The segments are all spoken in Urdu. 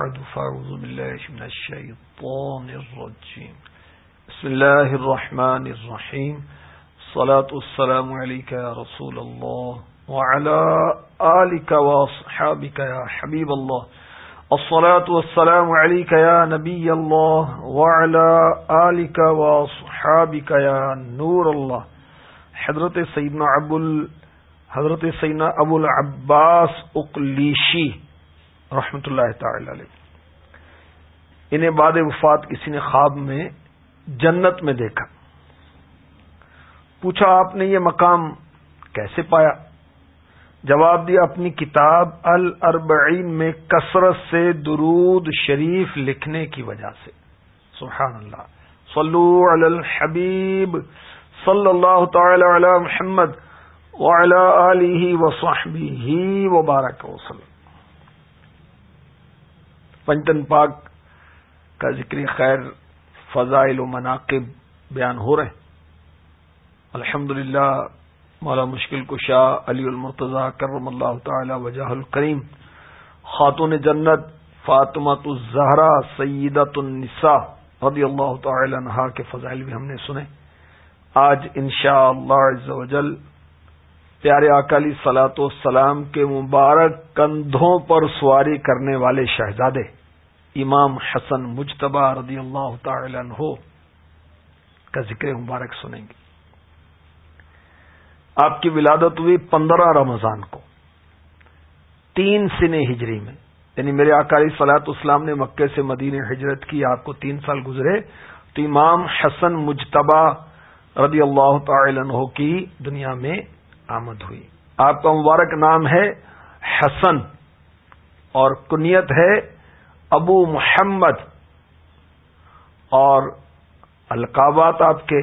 بعد، فاعوذ بالله من الشيطان الرجيم بسم الله الرحمن الرحيم الصلاة والسلام عليك يا رسول الله وعلى آلك وصحابك يا حبيب الله الصلاة والسلام عليك يا نبي الله وعلى آلك وصحابك يا نور الله حضرت سيدنا ابو حضرت سیدنا ابو العباس اقلیشی. رحمت اللہ تعالی علیہ۔ انہیں بعد وفات کسی نے خواب میں جنت میں دیکھا۔ پوچھا، آپ نے یہ مقام کیسے پایا؟ جواب دیا، اپنی کتاب الاربعین میں کثرت سے درود شریف لکھنے کی وجہ سے۔ سبحان اللہ۔ صلو علی الحبیب صلی اللہ تعالی علی محمد وعلی آلہ وصحبہ وبارک وسلم۔ پنچن پاک کا ذکر خیر فضائل و مناقب بیان ہو رہے الحمد للہ مولا مشکل کشا، علی المرتضی، کرم اللہ تعالی، وجہ الکریم، خاتون جنت فاطمت الزہرا سیدت النساء رضی اللہ تعالی عنہا کے فضائل بھی ہم نے سنے۔ آج انشاء اللہ پیارے اکالی سلاط والسلام کے مبارک کندھوں پر سواری کرنے والے شہزادے امام حسن مجتبہ رضی اللہ تعالی عنہ کا ذکر مبارک سنیں گے۔ آپ کی ولادت ہوئی پندرہ رمضان کو، تین سن ہجری میں۔ یعنی میرے آکاری سلاط اسلام نے مکے سے مدین ہجرت کی، آپ کو تین سال گزرے۔ تو امام حسن مجتبہ رضی اللہ تعالی عنہ کی دنیا میں آمد ہوئی۔ آپ کا مبارک نام ہے حسن اور کنیت ہے ابو محمد اور القابات آپ کے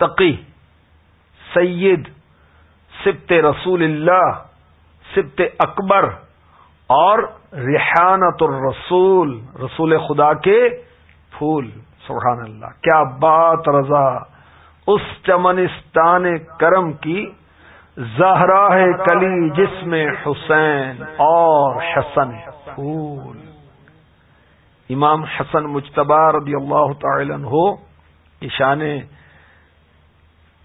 تقی، سید، سبت رسول اللہ، سبت اکبر اور ریحانت الرسول، رسول خدا کے پھول، سبحان اللہ۔ کیا بات رضا، اس چمنستان کرم کی زہرا ہے کلی جس میں حسین اور حسن پھول۔ امام حسن مجتبہ رضی اللہ تعالی عنہ نشان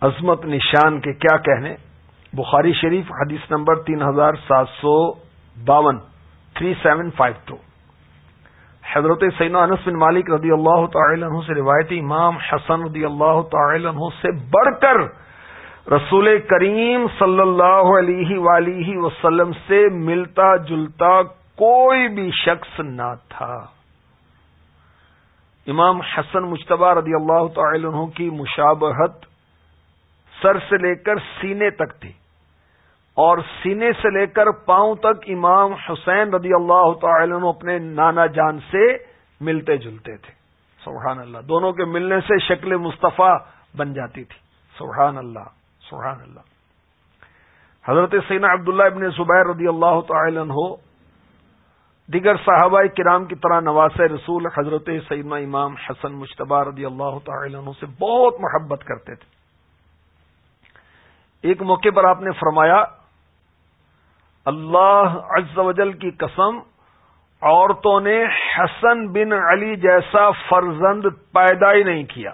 عظمت نشان کے کیا کہنے؟ بخاری شریف حدیث نمبر تین ہزار سات سو باون، تھری سیون فائیو ٹو۔ حضرت سینا انس بن مالک رضی اللہ تعالی عنہ سے روایتی امام حسن رضی اللہ تعالی عنہ سے بڑھ کر رسول کریم صلی اللہ علیہ ولیہ وسلم سے ملتا جلتا کوئی بھی شخص نہ تھا۔ امام حسن مشتبہ رضی اللہ تعالی عنہ کی مشابہت سر سے لے کر سینے تک تھی۔ اور سینے سے لے کر پاؤں تک امام حسین رضی اللہ تعالی عنہ اپنے نانا جان سے ملتے جلتے تھے۔ سبحان اللہ، دونوں کے ملنے سے شکل مصطفیٰ بن جاتی تھی۔ سبحان اللہ۔ سبحان اللہ۔ حضرت سینا عبداللہ ابن زبیر رضی اللہ تعالی عنہ، دیگر صحابہ کرام کی طرح نواز رسول حضرت سیدنا امام حسن مشتبہ رضی اللہ تعالی عنہ سے بہت محبت کرتے تھے۔ ایک موقع پر آپ نے فرمایا، اللہ عز و جل کی قسم، عورتوں نے حسن بن علی جیسا فرزند پیدا ہی نہیں کیا۔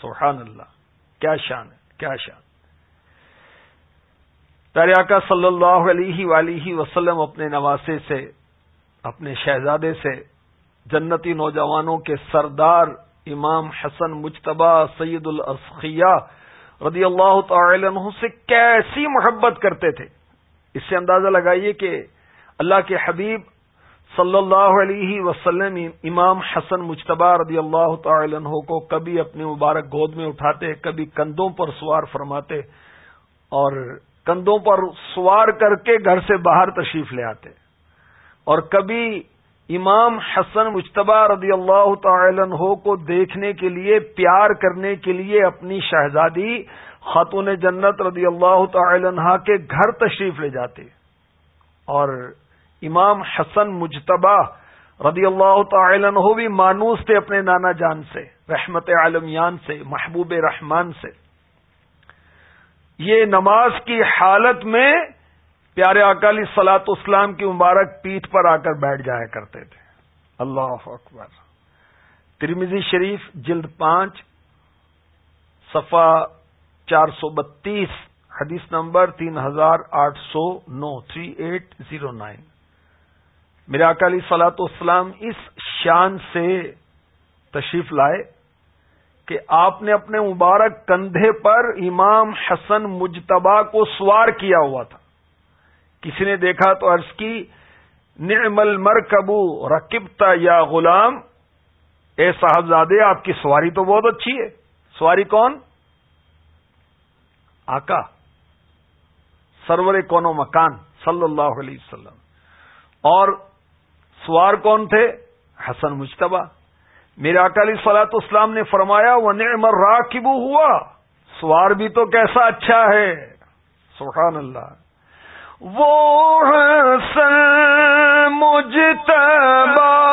سبحان اللہ، کیا شان ہے۔ کیا شان۔ پیارا صلی اللہ علیہ ولیہ وسلم اپنے نواسے سے، اپنے شہزادے سے، جنتی نوجوانوں کے سردار امام حسن مجتبہ سید الاسخیہ رضی اللہ تعالی عنہ سے کیسی محبت کرتے تھے۔ اس سے اندازہ لگائیے کہ اللہ کے حبیب صلی اللہ علیہ وسلم، امام حسن مجتبہ رضی اللہ تعالی عنہ کو کبھی اپنی مبارک گود میں اٹھاتے، کبھی کندھوں پر سوار فرماتے اور کندھوں پر سوار کر کے گھر سے باہر تشریف لے آتے۔ اور کبھی امام حسن مشتبہ رضی اللہ تعالی عنہ کو دیکھنے کے لیے، پیار کرنے کے لیے اپنی شہزادی خاتون جنت رضی اللہ تعالی عنہ کے گھر تشریف لے جاتے۔ اور امام حسن مجتبہ رضی اللہ تعالی عنہ بھی مانوس تھے اپنے نانا جان سے، رحمت عالمیان سے، محبوب رحمان سے۔ یہ نماز کی حالت میں پیارے اکالی سلاط اسلام کی مبارک پیٹھ پر آ کر بیٹھ جایا کرتے تھے۔ اللہ اکبر۔ ترمیزی شریف جلد پانچ صفا چار سو بتیس، حدیث نمبر تین ہزار آٹھ سو نو، تھری ایٹ زیرو نائن۔ میرے اکالی سلاط اسلام اس شان سے تشریف لائے کہ آپ نے اپنے مبارک کندھے پر امام حسن مجتبا کو سوار کیا ہوا تھا۔ کسی نے دیکھا تو عرض کی، نعم المرکبو رکبتا یا غلام۔ اے صاحبزادے، آپ کی سواری تو بہت اچھی ہے۔ سواری کون؟ آقا، سرور کون و مکان، صلی اللہ علیہ وسلم۔ اور سوار کون تھے؟ حسن مشتبہ میرے اکالی سلاط اسلام نے فرمایا وہ نعمر راکبو ہوا۔ سوار بھی تو کیسا اچھا ہے۔ سبحان اللہ۔ وہ حسن مجتبہ،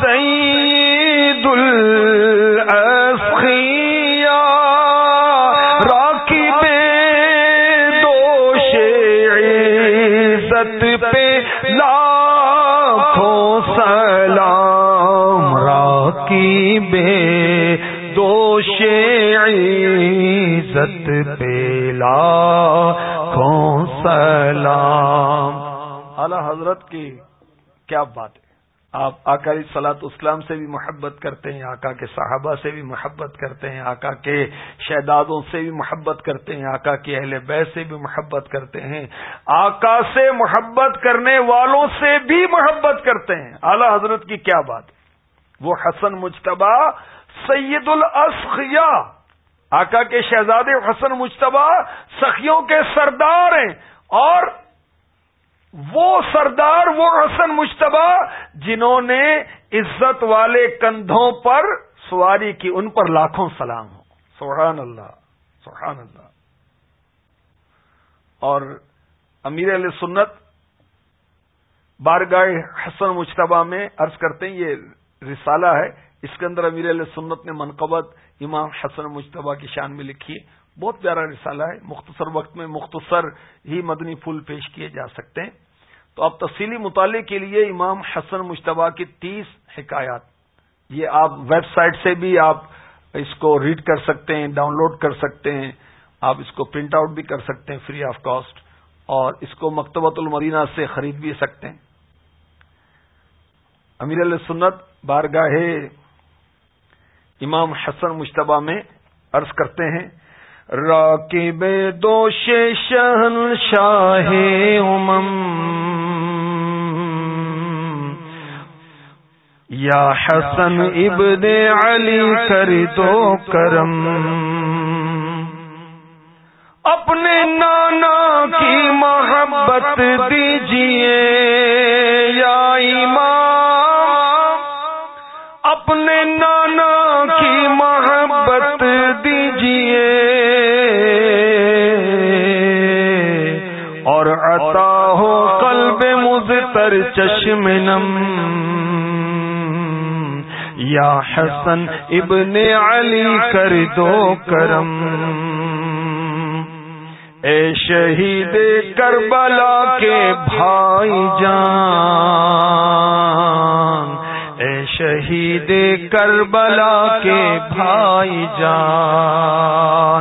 سید الاسخیہ راکی بے دوش عزت پہ لاکھوں سلام۔ اعلی حضرت کی کیا بات ہے؟ آپ آکاری سلاط اسلام سے بھی محبت کرتے ہیں، آقا کے صحابہ سے بھی محبت کرتے ہیں، آقا کے شہدادوں سے بھی محبت کرتے ہیں، آقا کے اہل بیت سے بھی محبت کرتے ہیں۔ آقا سے محبت کرنے والوں سے بھی محبت کرتے ہیں۔ اعلی حضرت کی کیا بات ہے؟ وہ حسن مجتبہ سید الاسخیا آقا کے شہزادے حسن مجتبہ سخیوں کے سردار ہیں اور وہ سردار وہ حسن مشتبہ جنہوں نے عزت والے کندھوں پر سواری کی، ان پر لاکھوں سلام ہو۔ سبحان اللہ سبحان اللہ۔ اور امیر علیہ سنت بارگاہ حسن مشتبہ میں عرض کرتے ہیں، یہ رسالہ ہے۔ اس کے اندر امیر علیہ سنت نے منقبت امام حسن مشتبہ کی شان میں لکھی ہے۔ بہت پیارا رسالہ ہے۔ مختصر وقت میں مختصر ہی مدنی پھول پیش کیے جا سکتے ہیں۔ تو اب تفصیلی مطالعے کے لیے امام حسن مشتبہ کی تیس حکایات۔ یہ آپ ویب سائٹ سے بھی آپ اس کو ریڈ کر سکتے ہیں، ڈاؤن لوڈ کر سکتے ہیں۔ آپ اس کو پرنٹ آؤٹ بھی کر سکتے ہیں فری آف کاسٹ۔ اور اس کو مکتبۃ المدینہ سے خرید بھی سکتے ہیں۔ امیر علیہ سنت بارگاہ امام حسن مشتبہ میں عرض کرتے ہیں، راکب دوش شہن شاہ امم، یا حسن ابن علی کر دو کرم۔ اپنے نانا کی محبت دیجیے مزتر چشم نم. یا حسن ابن علی کر دو کرم. اے شہید کربلا کے بھائی جان. اے شہید کربلا کے بھائی جان.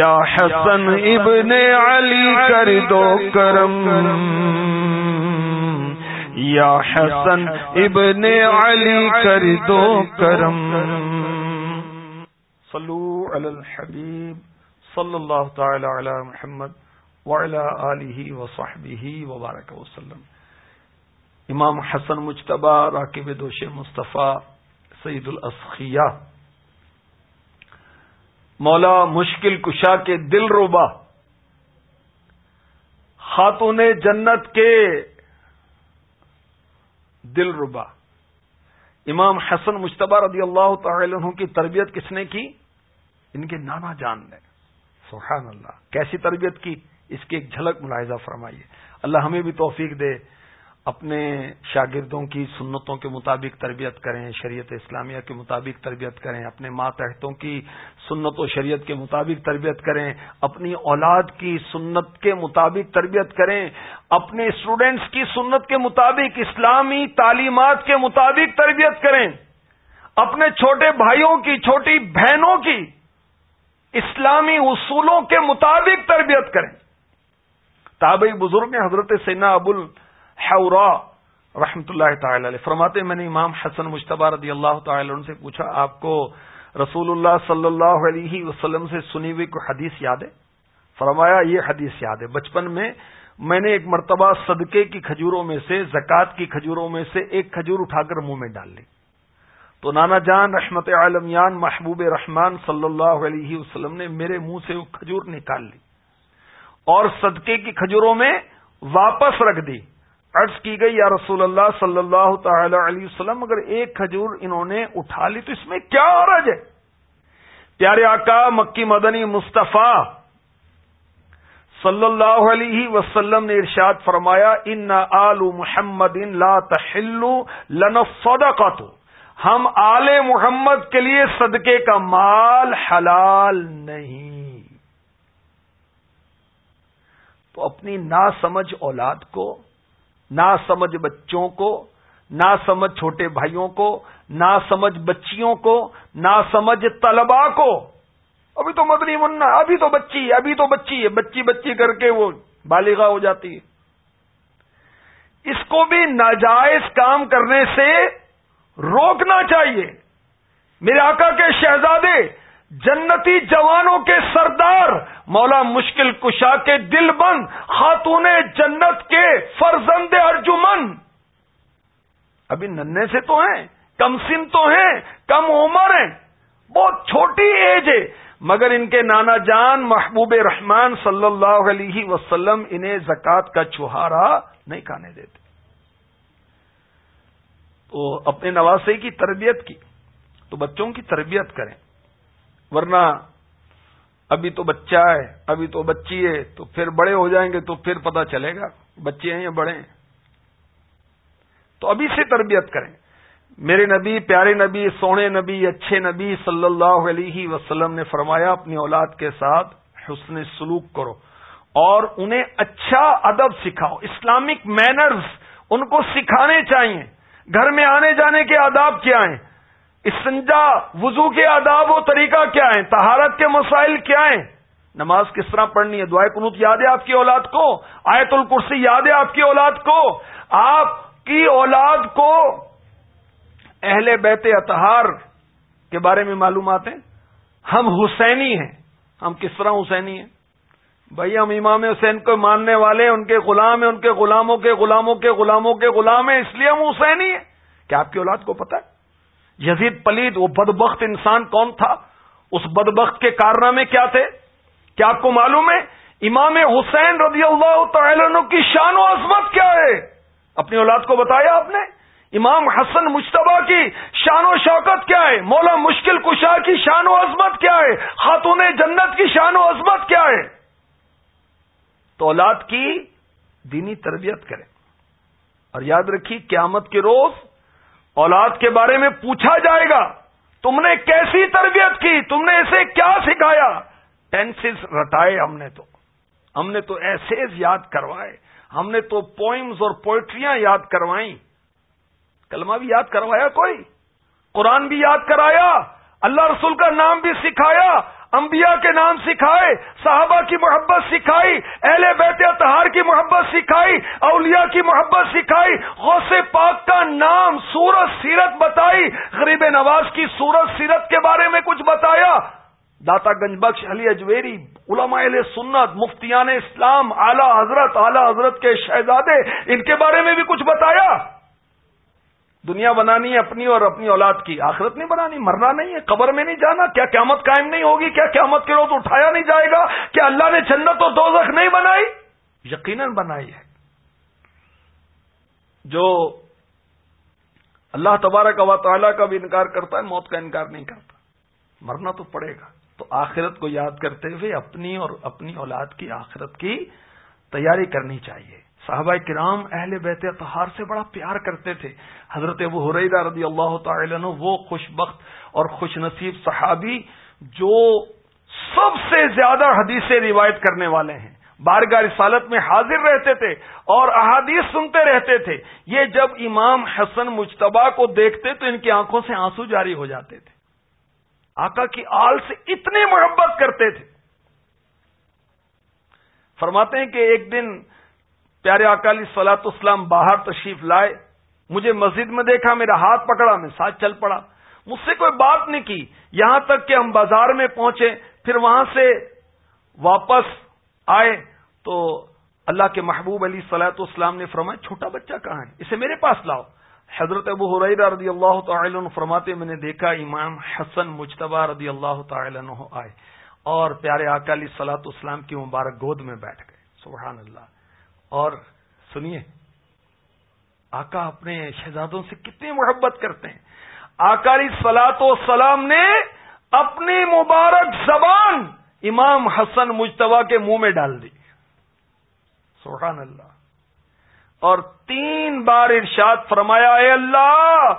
یا حسن ابن علی کر دو کرم. یا حسن ابن علی کر دو کرم. صلو علی الحبیب صلی اللہ تعالی علی محمد علیہ وصحبہ وبارک وسلم. امام حسن مشتبہ راکب دوش مصطفیٰ سعید الاسخیہ مولا مشکل کشا کے دل روبا۔ خاتون جنت کے دل ربا امام حسن مشتبہ رضی اللہ تعالی عنہ کی تربیت کس نے کی؟ ان کے نانا جان نے۔ سبحان اللہ، کیسی تربیت کی؟ اس کی ایک جھلک ملاحظہ فرمائیے۔ اللہ ہمیں بھی توفیق دے۔ اپنے شاگردوں کی سنتوں کے مطابق تربیت کریں، شریعت اسلامیہ کے مطابق تربیت کریں، اپنے ماتحتوں کی سنت و شریعت کے مطابق تربیت کریں، اپنی اولاد کی سنت کے مطابق تربیت کریں، اپنے اسٹوڈینٹس کی سنت کے مطابق، اسلامی تعلیمات کے مطابق تربیت کریں، اپنے چھوٹے بھائیوں کی، چھوٹی بہنوں کی اسلامی اصولوں کے مطابق تربیت کریں۔ تابعی بزرگ حضرت سینا ابول رحمت اللہ تعالی علیہ۔ فرماتے میں نے امام حسن مشتبہ رضی اللہ تعالی عنہ سے پوچھا، آپ کو رسول اللہ صلی اللہ علیہ وسلم سے سنی ہوئی کوئی حدیث یاد ہے؟ فرمایا، یہ حدیث یاد ہے۔ بچپن میں میں نے ایک مرتبہ صدقے کی کھجوروں میں سے، زکوٰۃ کی کھجوروں میں سے ایک کھجور اٹھا کر منہ میں ڈال لی۔ تو نانا جان رحمت عالمیان محبوب رحمان صلی اللہ علیہ وسلم نے میرے منہ سے وہ کھجور نکال لی اور صدقے کی کھجوروں میں واپس رکھ دی۔ عرض کی گئی، یا رسول اللہ صلی اللہ تعالی علیہ وسلم اگر ایک کھجور انہوں نے اٹھا لی، تو اس میں کیا عرض ہے؟ پیارے آقا، مکی مدنی مصطفیٰ صلی اللہ علیہ وسلم نے ارشاد فرمایا ان آلو محمد ان لا تحلو لنفا ہم آل محمد کے لیے صدقے کا مال حلال نہیں۔ تو اپنی نا سمجھ اولاد کو نہ سمجھ بچوں کو نہ سمجھ چھوٹے بھائیوں کو نہ سمجھ بچیوں کو نہ سمجھ طلبا کو۔ ابھی تو مدنی منا ابھی تو بچی ہے ابھی تو بچی ہے، بچی بچی کر کے وہ بالغا ہو جاتی ہے۔ اس کو بھی ناجائز کام کرنے سے روکنا چاہیے۔ میرے آقا کے شہزادے، جنتی جوانوں کے سردار مولا مشکل کشا کے دل بند، خاتون جنت کے فرزند ارجمن۔ ابھی ننے سے تو ہیں، کم سن تو ہیں، کم عمر ہیں، بہت چھوٹی ایج ہے۔ مگر ان کے نانا جان محبوب رحمان صلی اللہ علیہ وسلم انہیں زکات کا چوہارا نہیں کھانے دیتے۔ تو اپنے نواسے کی تربیت کی، تو بچوں کی تربیت کریں۔ ورنہ ابھی تو بچہ ہے، ابھی تو بچی ہے، تو پھر بڑے ہو جائیں گے تو پھر پتا چلے گا بچے ہیں یا بڑے ہیں۔ تو ابھی سے تربیت کریں۔ میرے نبی، پیارے نبی، سونے نبی، اچھے نبی صلی اللہ علیہ وسلم نے فرمایا، اپنی اولاد کے ساتھ حسن سلوک کرو اور انہیں اچھا ادب سکھاؤ۔ اسلامک مینرز ان کو سکھانے چاہیے۔ گھر میں آنے جانے کے آداب کیا ہیں؟ استنجا، وضو کے آداب و طریقہ کیا ہیں؟ تہارت کے مسائل کیا ہیں؟ نماز کس طرح پڑھنی ہے؟ دعائیں کنوت یاد ہے آپ کی اولاد کو؟ آیت الکرسی یاد ہے آپ کی اولاد کو؟ آپ کی اولاد کو اہل بیت اتہار کے بارے میں معلومات ہیں؟ ہم حسینی ہیں۔ ہم کس طرح حسینی ہیں؟ بھائی، ہم امام حسین کو ماننے والے، ان کے غلام ہیں، ان کے غلاموں کے غلاموں کے غلاموں کے غلام ہیں، اس لیے ہم حسینی ہیں۔ کیا آپ کی اولاد کو پتہ ہے؟ یزید پلید، وہ بدبخت انسان کون تھا؟ اس بدبخت کے کارنامے کیا تھے؟ کیا آپ کو معلوم ہے؟ امام حسین رضی اللہ تعالی عنہ کی شان و عظمت کیا ہے؟ اپنی اولاد کو بتایا آپ نے؟ امام حسن مشتبہ کی شان و شوکت کیا ہے؟ مولا مشکل کشا کی شان و عظمت کیا ہے؟ خاتون جنت کی شان و عظمت کیا ہے؟ تو اولاد کی دینی تربیت کریں۔ اور یاد رکھیے، قیامت کے روز اولاد کے بارے میں پوچھا جائے گا، تم نے کیسی تربیت کی؟ تم نے اسے کیا سکھایا؟ ٹینسز رٹائے ہم نے تو۔ ہم نے تو ایسے یاد کروائے۔ ہم نے تو پوئمز اور پوئٹریاں یاد کروائیں کلمہ بھی یاد کروایا کوئی؟ قرآن بھی یاد کرایا۔ اللہ رسول کا نام بھی سکھایا۔ انبیاء کے نام سکھائے، صحابہ کی محبت سکھائی، اہل بیت اتہار کی محبت سکھائی، اولیاء کی محبت سکھائی، غوث پاک کا نام سورت سیرت بتائی، غریب نواز کی سورت سیرت کے بارے میں کچھ بتایا۔ داتا گنج بخش، علی اجویری علماء علیہ سنت، مفتیان اسلام، اعلی حضرت اعلی حضرت کے شہزادے، ان کے بارے میں بھی کچھ بتایا۔ دنیا بنانی ہے اپنی اور اپنی اولاد کی، آخرت نہیں بنانی، مرنا نہیں ہے، قبر میں نہیں جانا، کیا قیامت قائم نہیں ہوگی؟ کیا قیامت کے روز اٹھایا نہیں جائے گا؟ کیا اللہ نے جنت اور دوزخ نہیں بنائی؟ یقیناً بنائی ہے۔ جو اللہ تبارک و تعالیٰ کا بھی انکار کرتا ہے، موت کا انکار نہیں کرتا۔ مرنا تو پڑے گا۔ تو آخرت کو یاد کرتے ہوئے اپنی اور اپنی اولاد کی آخرت کی تیاری کرنی چاہیے۔ صحابہ کرام اہل بیت اتحار سے بڑا پیار کرتے تھے۔ حضرت ابو حریرہ رضی اللہ تعالی عنہ وہ خوش بخت اور خوش نصیب صحابی جو سب سے زیادہ حدیث روایت کرنے والے ہیں۔ بارگاہ رسالت میں حاضر رہتے تھے اور احادیث سنتے رہتے تھے۔ یہ جب امام حسن مجتبہ کو دیکھتے تو ان کی آنکھوں سے آنسو جاری ہو جاتے تھے۔ آقا کی آل سے اتنی محبت کرتے تھے۔ فرماتے ہیں کہ ایک دن پیارے اکالی سلاط اسلام باہر تشریف لائے۔ مجھے مسجد میں دیکھا، میرا ہاتھ پکڑا میں ساتھ چل پڑا۔ مجھ سے کوئی بات نہیں کی۔ یہاں تک کہ ہم بازار میں پہنچے، پھر وہاں سے واپس آئے۔ تو اللہ کے محبوب علی سلاط اسلام نے فرمایا، چھوٹا بچہ کہاں ہے؟ اسے میرے پاس لاؤ۔ حضرت ابو حریرہ رضی اللہ تعالی عنہ فرماتے، میں نے دیکھا، امام حسن مجتبہ رضی اللہ تعالی عنہ آئے۔ اور پیارے اکالی سلاط اسلام کی مبارک گود میں بیٹھ گئے۔ سبحان اللہ۔ اور سنیے، آقا اپنے شہزادوں سے کتنی محبت کرتے ہیں۔ اکالی سلاط و سلام نے اپنی مبارک زبان امام حسن مجتبہ کے منہ میں ڈال دی۔ سبحان اللہ۔ اور تین بار ارشاد فرمایا، اے اللہ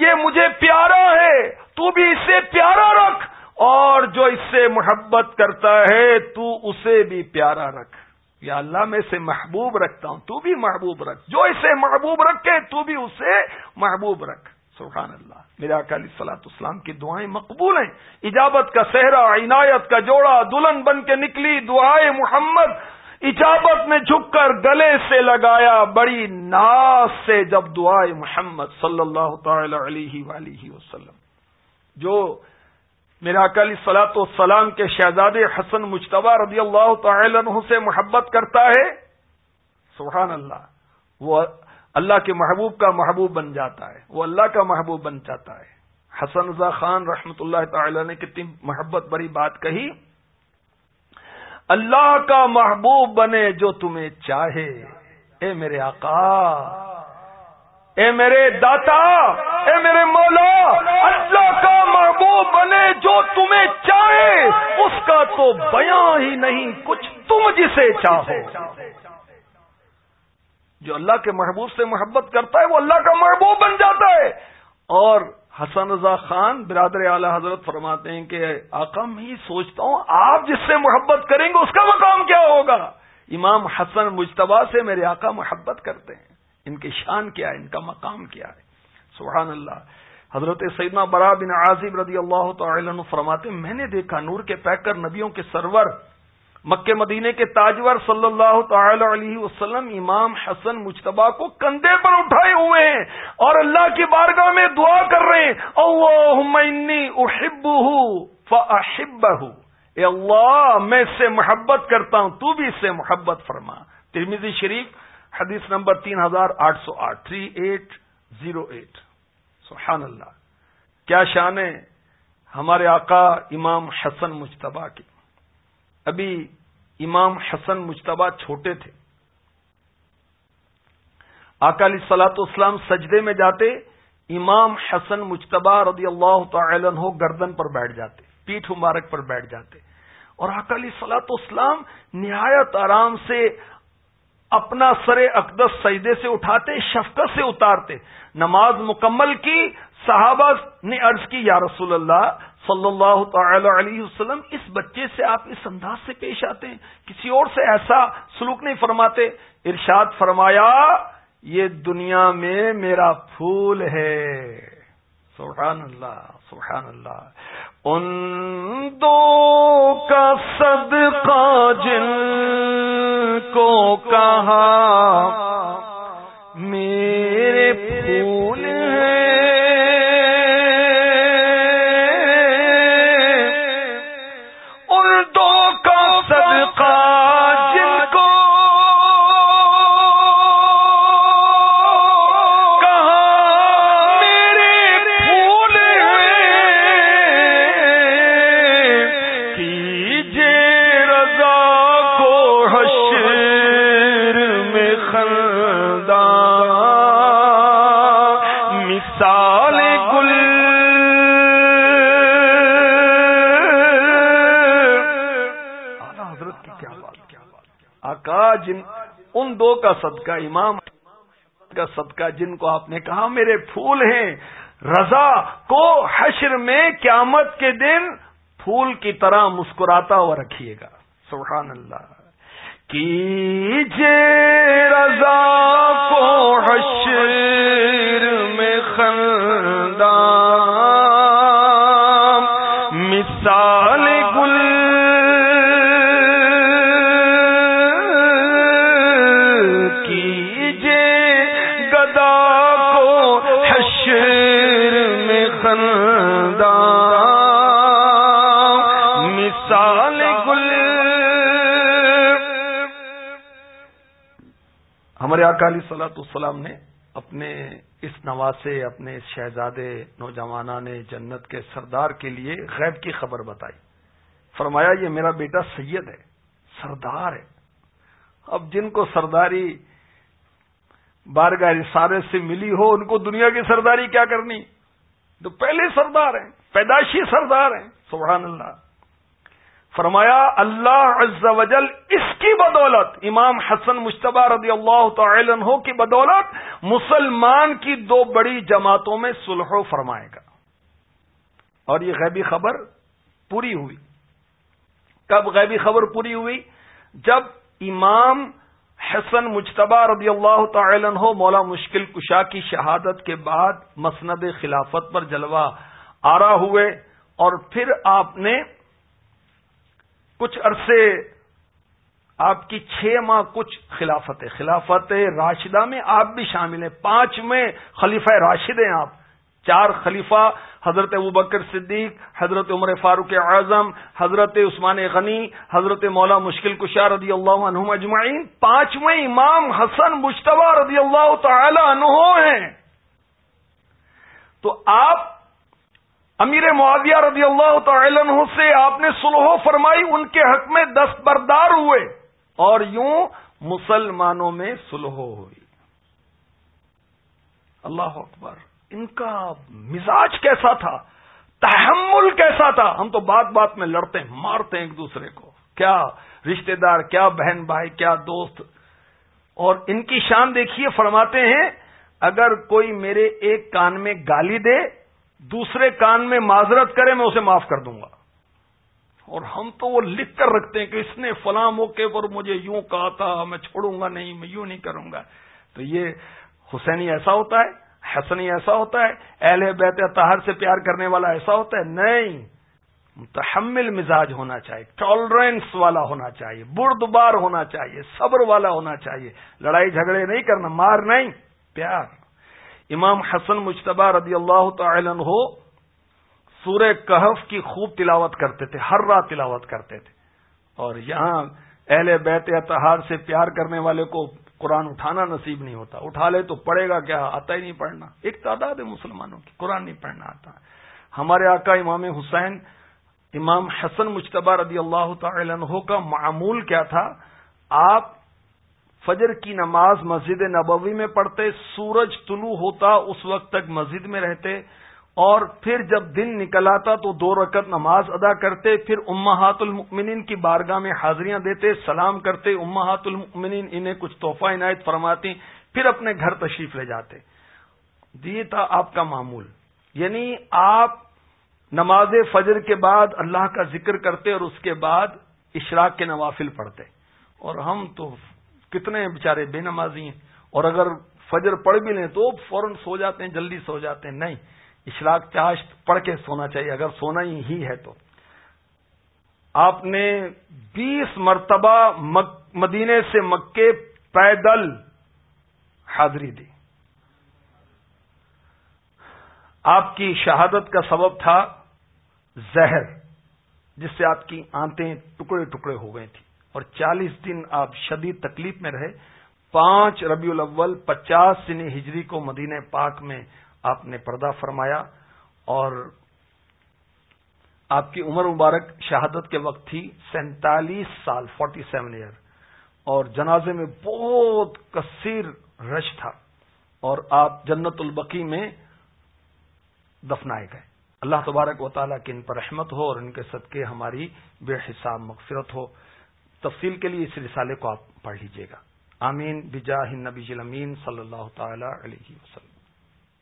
یہ مجھے پیارا ہے، تو بھی اسے پیارا رکھ، اور جو اس سے محبت کرتا ہے، تو اسے بھی پیارا رکھ۔ یا اللہ میں اسے محبوب رکھتا ہوں، تو بھی محبوب رکھ۔ جو اسے محبوب رکھے، تو بھی اسے محبوب رکھ۔ سبحان اللہ۔ میرے اکالی سلاط اسلام کی دعائیں مقبول ہیں۔ اجابت کا صحرا، عنایت کا جوڑا، دلہن بن کے نکلی دعائیں محمد۔ اجابت میں جھک کر گلے سے لگایا، بڑی ناز سے جب دعائے محمد صلی اللہ تعالی علیہ ولیہ وسلم۔ جو میرا اکالی سلاط و سلام کے شہزادے حسن مشتبہ رضی اللہ تعالی عنہ سے محبت کرتا ہے، سبحان اللہ، وہ اللہ کے محبوب کا محبوب بن جاتا ہے، وہ اللہ کا محبوب بن جاتا ہے۔ حسن رضا خان رحمت اللہ تعالی نے کتنی محبت بڑی بات کہی، اللہ کا محبوب بنے جو تمہیں چاہے۔ اے میرے آقا اے میرے داتا، اے میرے مولا، اللہ کا محبوب بنے جو تمہیں چاہے، اس کا تو بیاں ہی نہیں، کچھ تم جسے چاہو۔ جو اللہ کے محبوب سے محبت کرتا ہے، وہ اللہ کا محبوب بن جاتا ہے۔ اور حسن رضا خان برادر اعلی حضرت فرماتے ہیں کہ، آقا، میں ہی سوچتا ہوں، آپ جس سے محبت کریں گے، اس کا مقام کیا ہوگا؟ امام حسن مجتبہ سے میرے آقا محبت کرتے ہیں۔ ان کی شان کیا ہے، ان کا مقام کیا ہے۔ سبحان اللہ۔ حضرت سیدنا برا بن عازب رضی اللہ تعالی عنہ فرماتے ہیں، میں نے دیکھا نور کے پیکر نبیوں کے سرور، مکہ مدینے کے تاجور صلی اللہ تعالی علیہ وسلم، امام حسن مشتبہ کو کندھے پر اٹھائے ہوئے ہیں اور اللہ کی بارگاہ میں دعا کر رہے ہیں اللہ احب فاحبہ اے اللہ، میں اس سے محبت کرتا ہوں، تو بھی اس سے محبت فرما۔ ترمیزی شریف حدیث نمبر تین ہزار آٹھ سو آٹھ، تھری ایٹ زیرو ایٹ۔ سبحان اللہ۔ کیا شان ہے ہمارے آقا امام حسن مشتبہ کی۔ ابھی امام حسن مشتبہ چھوٹے تھے۔ اکالی سلاط اسلام سجدے میں جاتے، امام حسن مشتبہ رضی اللہ تعالی عنہ گردن پر بیٹھ جاتے، پیٹھ مبارک پر بیٹھ جاتے۔ اور اکالی سلاط اسلام نہایت آرام سے اپنا سر اقدس سجدے سے اٹھاتے، شفقت سے اتارتے۔ نماز مکمل کی، صحابہ نے عرض کی، یا رسول اللہ، صلی اللہ تعالی علیہ وسلم، اس بچے سے آپ اس انداز سے پیش آتے ہیں۔ کسی اور سے ایسا سلوک نہیں فرماتے۔ ارشاد فرمایا، یہ دنیا میں میرا پھول ہے۔ سبحان اللہ سبحان اللہ ان دو کا صدقہ جن کو کہا میرے پھول ہیں۔ کا امام، کا صدقہ، جن کو آپ نے کہا میرے پھول ہیں، رضا کو حشر میں قیامت کے دن پھول کی طرح مسکراتا ہوا رکھیے گا۔ سبحان اللہ۔ کیجے رضا کو حشر میں خندان، مثال ہمارے اکالی سلاۃ السلام نے اپنے اس نواسے اپنے شہزادے نوجوانان جنت کے سردار کے لیے غیب کی خبر بتائی۔ فرمایا، یہ میرا بیٹا سید ہے، سردار ہے۔ اب جن کو سرداری بارگاہ سارے سے ملی ہو، ان کو دنیا کی سرداری کیا کرنی؟ تو پہلے سردار ہیں، پیدائشی سردار ہیں، سبحان اللہ۔ فرمایا، اللہ عز و جل اس کی بدولت، امام حسن مشتبہ رضی اللہ تعالی عنہ کی بدولت، مسلمان کی دو بڑی جماعتوں میں سلح فرمائے گا۔ اور یہ غیبی خبر پوری ہوئی۔ کب غیبی خبر پوری ہوئی؟ جب امام حسن مشتبہ رضی اللہ تعالی عنہ، مولا مشکل کشا کی شہادت کے بعد مسند خلافت پر جلوہ آرا ہوئے، اور پھر آپ نے کچھ عرصے آپ کی چھ ماہ کچھ خلافت ہے۔ خلافت راشدہ میں آپ بھی شامل ہیں۔ پانچ میں خلیفہ راشد ہیں آپ۔ چار خلیفہ، حضرت ابو بکر صدیق، حضرت عمر فاروق اعظم، حضرت عثمان غنی، حضرت مولا مشکل کشا رضی اللہ عنہ اجمعین۔ پانچویں امام حسن مشتبہ رضی اللہ تعالی عنہ ہیں۔ تو آپ امیر معاویہ رضی اللہ تعالی عنہ سے آپ نے سلح فرمائی، ان کے حق میں دست بردار ہوئے اور یوں مسلمانوں میں سلح ہوئی۔ اللہ اکبر، ان کا مزاج کیسا تھا؟ تحمل کیسا تھا؟ ہم تو بات بات میں لڑتے ہیں، مارتے ہیں ایک دوسرے کو۔ کیا رشتہ دار، کیا بہن بھائی، کیا دوست؟ اور ان کی شان دیکھیے، فرماتے ہیں، اگر کوئی میرے ایک کان میں گالی دے دوسرے کان میں معذرت کرے میں اسے معاف کر دوں گا۔ اور ہم تو وہ لکھ کر رکھتے ہیں کہ اس نے فلاں موقع پر مجھے یوں کہا تھا، میں چھوڑوں گا نہیں، میں یوں نہیں کروں گا۔ تو یہ حسینی ایسا ہوتا ہے، حسنی ایسا ہوتا ہے، اہل بیت تہر سے پیار کرنے والا ایسا ہوتا ہے۔ نہیں، متحمل مزاج ہونا چاہیے ٹالرنس والا ہونا چاہیے، بردبار ہونا چاہیے، صبر والا ہونا چاہیے۔ لڑائی جھگڑے نہیں کرنا، مار نہیں، پیار۔ امام حسن مشتبہ رضی اللہ تعالی عنہ سورہ کہف کی خوب تلاوت کرتے تھے، ہر رات تلاوت کرتے تھے۔ اور یہاں اہل بیت اتحاد سے پیار کرنے والے کو قرآن اٹھانا نصیب نہیں ہوتا۔ اٹھا لے تو پڑھے گا کیا؟ آتا ہی نہیں پڑھنا۔ ایک تعداد ہے مسلمانوں کی، قرآن نہیں پڑھنا آتا۔ ہمارے آقا امام حسین، امام حسن مشتبہ رضی اللہ تعالی عنہ کا معمول کیا تھا؟ آپ فجر کی نماز مسجد نبوی میں پڑھتے، سورج طلوع ہوتا، اس وقت تک مسجد میں رہتے۔ اور پھر جب دن نکل آتا تو دو رکعت نماز ادا کرتے، پھر امہات المؤمنین کی بارگاہ میں حاضریاں دیتے، سلام کرتے، امہات المؤمنین انہیں کچھ تحفہ عنایت فرماتی، پھر اپنے گھر تشریف لے جاتے۔ یہ تھا آپ کا معمول۔ یعنی آپ نماز فجر کے بعد اللہ کا ذکر کرتے اور اس کے بعد اشراق کے نوافل پڑھتے۔ اور ہم تو کتنے بےچارے بے نمازی ہیں۔ اور اگر فجر پڑھ بھی لیں تو فوراً سو جاتے ہیں، جلدی سو جاتے ہیں۔ نہیں اشراق چاشت پڑھ کے سونا چاہیے، اگر سونا ہی ہے تو۔ آپ نے بیس مرتبہ مدینے سے مکے پیدل حاضری دی۔ آپ کی شہادت کا سبب تھا زہر، جس سے آپ کی آنتیں ٹکڑے ٹکڑے ہو گئی تھیں۔ اور چالیس دن آپ شدید تکلیف میں رہے۔ پانچ ربیع الاول، پچاس سن ہجری کو مدینہ پاک میں آپ نے پردہ فرمایا اور آپ کی عمر مبارک شہادت کے وقت تھی سینتالیس سال فورٹی سیون ایئر اور جنازے میں بہت کثیر رش تھا اور آپ جنت البقی میں دفنائے گئے۔ اللہ تبارک و تعالیٰ کی ان پر رحمت ہو اور ان کے صدقے ہماری بے حساب مغفرت ہو۔ تفصیل کے لیے اس رسالے کو آپ پڑھ لیجیے گا۔ آمین۔ بجاہ النبی امین صلی اللہ تعالی علیہ وسلم۔